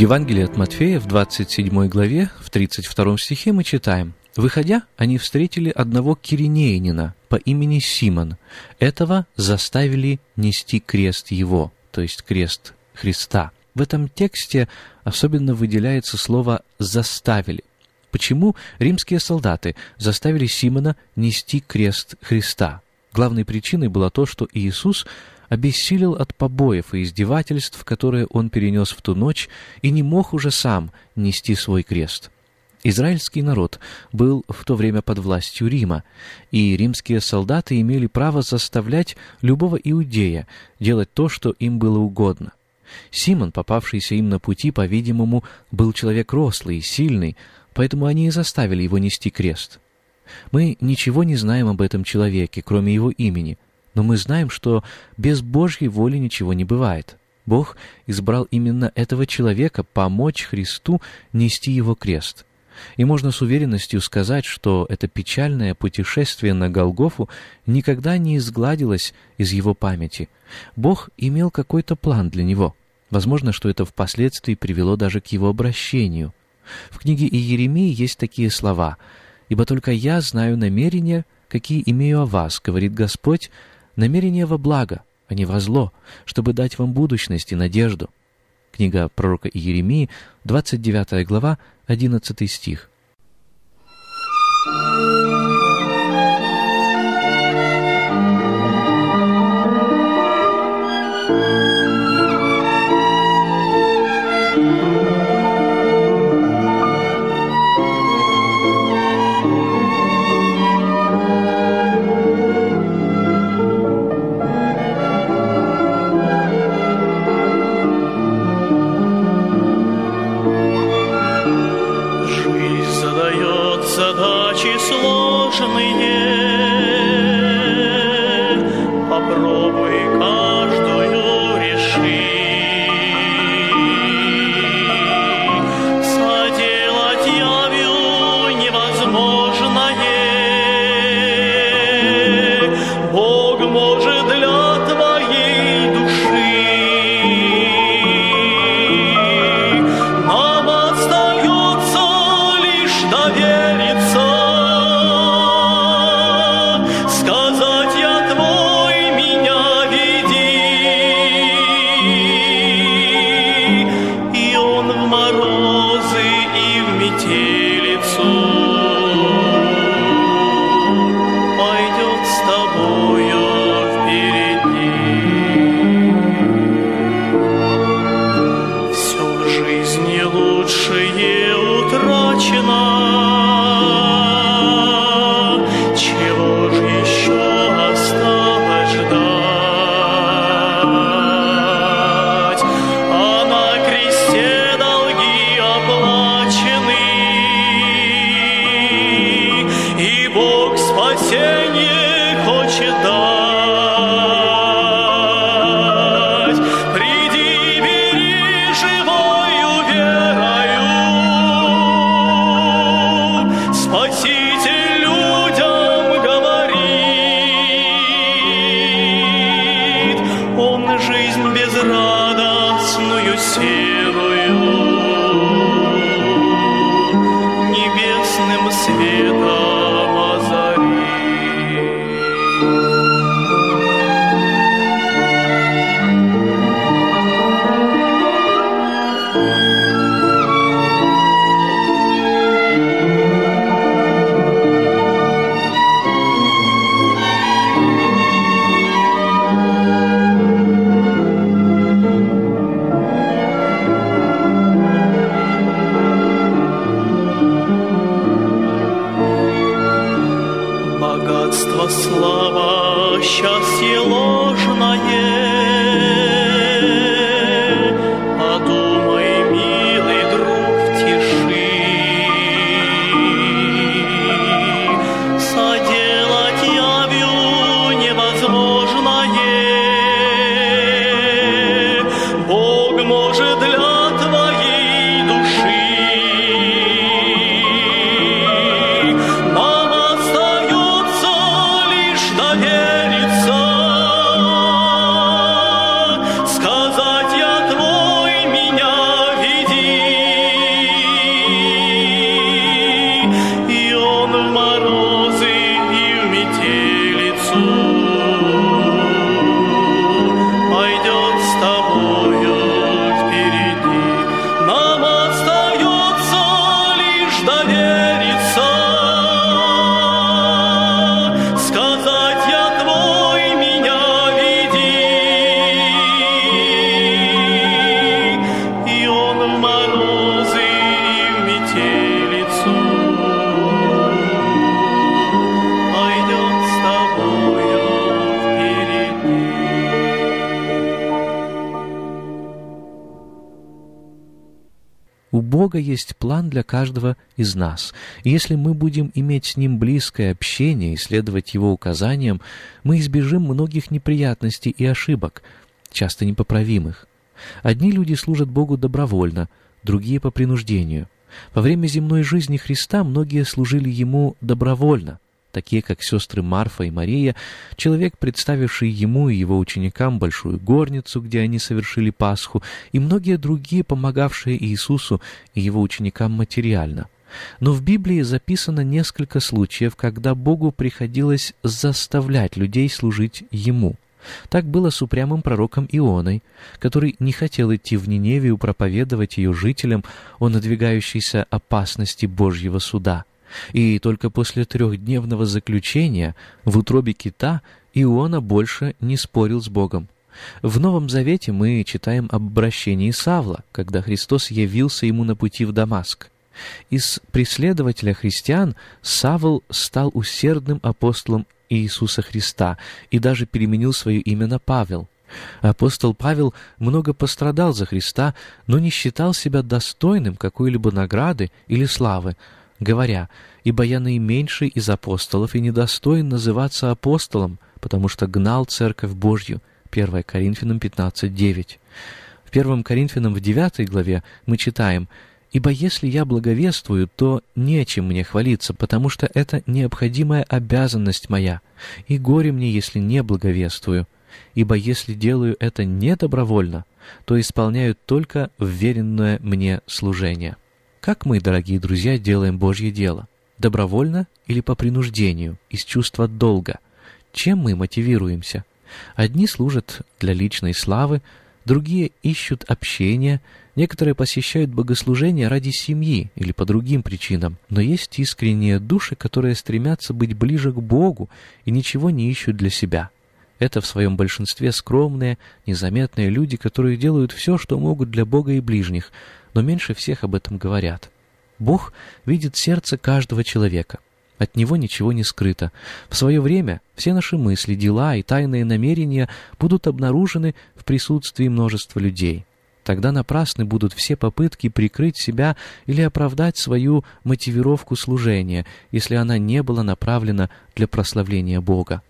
Евангелии от Матфея в 27 главе, в 32 стихе мы читаем «Выходя, они встретили одного киринеянина по имени Симон. Этого заставили нести крест его, то есть крест Христа». В этом тексте особенно выделяется слово «заставили». Почему римские солдаты заставили Симона нести крест Христа? Главной причиной было то, что Иисус – обессилел от побоев и издевательств, которые он перенес в ту ночь, и не мог уже сам нести свой крест. Израильский народ был в то время под властью Рима, и римские солдаты имели право заставлять любого иудея делать то, что им было угодно. Симон, попавшийся им на пути, по-видимому, был человек рослый и сильный, поэтому они и заставили его нести крест. Мы ничего не знаем об этом человеке, кроме его имени — но мы знаем, что без Божьей воли ничего не бывает. Бог избрал именно этого человека помочь Христу нести его крест. И можно с уверенностью сказать, что это печальное путешествие на Голгофу никогда не изгладилось из его памяти. Бог имел какой-то план для него. Возможно, что это впоследствии привело даже к его обращению. В книге Иеремии есть такие слова «Ибо только я знаю намерения, какие имею о вас, говорит Господь, намерение во благо, а не во зло, чтобы дать вам будущность и надежду». Книга пророка Иеремии, 29 глава, 11 стих. Бога есть план для каждого из нас. И если мы будем иметь с Ним близкое общение и следовать Его указаниям, мы избежим многих неприятностей и ошибок, часто непоправимых. Одни люди служат Богу добровольно, другие — по принуждению. Во время земной жизни Христа многие служили Ему добровольно — такие как сестры Марфа и Мария, человек, представивший ему и его ученикам большую горницу, где они совершили Пасху, и многие другие, помогавшие Иисусу и его ученикам материально. Но в Библии записано несколько случаев, когда Богу приходилось заставлять людей служить Ему. Так было с упрямым пророком Ионой, который не хотел идти в Ниневию проповедовать ее жителям о надвигающейся опасности Божьего суда — и только после трехдневного заключения в утробе кита Иона больше не спорил с Богом. В Новом Завете мы читаем об обращении Савла, когда Христос явился ему на пути в Дамаск. Из преследователя христиан Савл стал усердным апостолом Иисуса Христа и даже переменил свое имя на Павел. Апостол Павел много пострадал за Христа, но не считал себя достойным какой-либо награды или славы, говоря, «Ибо я наименьший из апостолов и недостоин называться апостолом, потому что гнал Церковь Божью». 1 Коринфянам 15.9. В 1 Коринфянам в 9 главе мы читаем «Ибо если я благовествую, то нечем мне хвалиться, потому что это необходимая обязанность моя, и горе мне, если не благовествую. Ибо если делаю это не добровольно, то исполняю только вверенное мне служение». Как мы, дорогие друзья, делаем Божье дело? Добровольно или по принуждению, из чувства долга? Чем мы мотивируемся? Одни служат для личной славы, другие ищут общения, некоторые посещают богослужения ради семьи или по другим причинам, но есть искренние души, которые стремятся быть ближе к Богу и ничего не ищут для себя. Это в своем большинстве скромные, незаметные люди, которые делают все, что могут для Бога и ближних, но меньше всех об этом говорят. Бог видит сердце каждого человека. От него ничего не скрыто. В свое время все наши мысли, дела и тайные намерения будут обнаружены в присутствии множества людей. Тогда напрасны будут все попытки прикрыть себя или оправдать свою мотивировку служения, если она не была направлена для прославления Бога.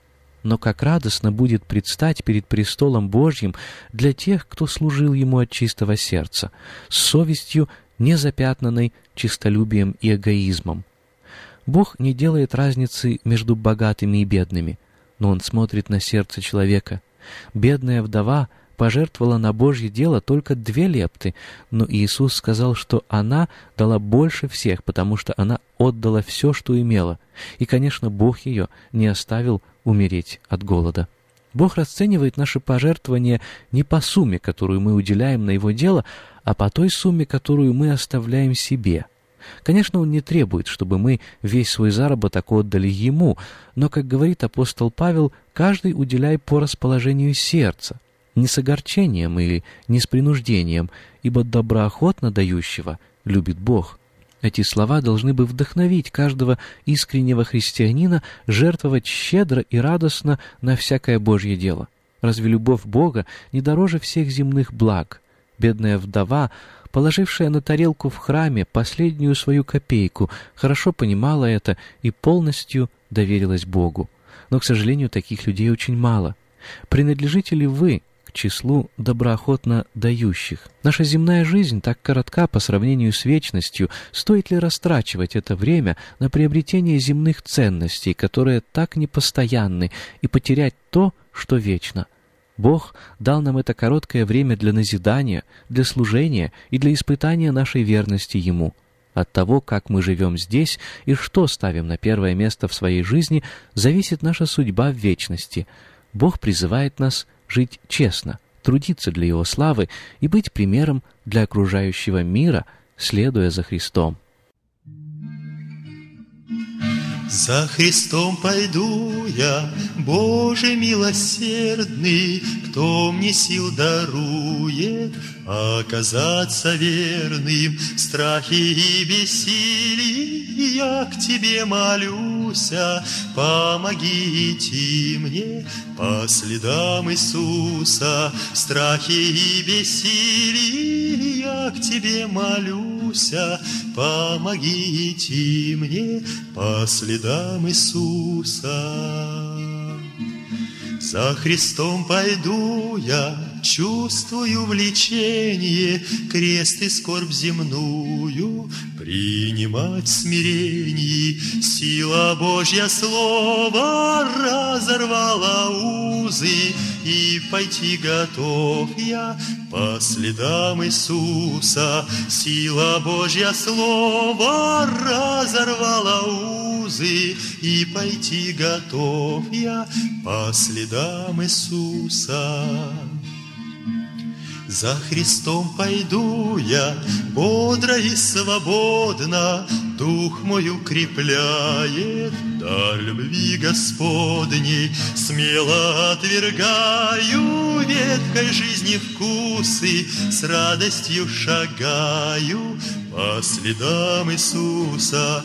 Но как радостно будет предстать перед престолом Божьим для тех, кто служил Ему от чистого сердца, с совестью, незапятнанной чистолюбием и эгоизмом. Бог не делает разницы между богатыми и бедными, но Он смотрит на сердце человека. Бедная вдова пожертвовала на Божье дело только две лепты, но Иисус сказал, что она дала больше всех, потому что она отдала все, что имела. И, конечно, Бог ее не оставил умереть от голода. Бог расценивает наши пожертвования не по сумме, которую мы уделяем на Его дело, а по той сумме, которую мы оставляем себе. Конечно, Он не требует, чтобы мы весь свой заработок отдали Ему, но, как говорит апостол Павел, каждый уделяй по расположению сердца, не с огорчением или не с принуждением, ибо доброохотно дающего любит Бог. Эти слова должны бы вдохновить каждого искреннего христианина жертвовать щедро и радостно на всякое Божье дело. Разве любовь Бога не дороже всех земных благ? Бедная вдова, положившая на тарелку в храме последнюю свою копейку, хорошо понимала это и полностью доверилась Богу. Но, к сожалению, таких людей очень мало. Принадлежите ли вы к числу доброохотно дающих. Наша земная жизнь так коротка по сравнению с вечностью. Стоит ли растрачивать это время на приобретение земных ценностей, которые так непостоянны, и потерять то, что вечно? Бог дал нам это короткое время для назидания, для служения и для испытания нашей верности Ему. От того, как мы живем здесь и что ставим на первое место в своей жизни, зависит наша судьба в вечности. Бог призывает нас жить честно, трудиться для Его славы и быть примером для окружающего мира, следуя за Христом. За Христом пойду я, Боже милосердный, Кто мне сил дарует оказаться верным в страхе и бессилии. Я к Тебе молюсь, помоги идти мне по следам Иисуса в страхе и бессилии. Я к Тебе молюсь, помоги идти мне по следам Иисуса. За Христом пойду я, чувствую влечение, Крест и скорбь земную принимать смирение. Сила Божья Слово разорвала узы, И пойти готов я по следам Иисуса. Сила Божья Слово разорвала узы, И пойти готов я по следам Иисуса. За Христом пойду я, бодро и свободно, Дух мой укрепляет, да любви Господней, Смело отвергаю ветхой жизни вкусы, С радостью шагаю по следам Иисуса.